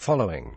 following.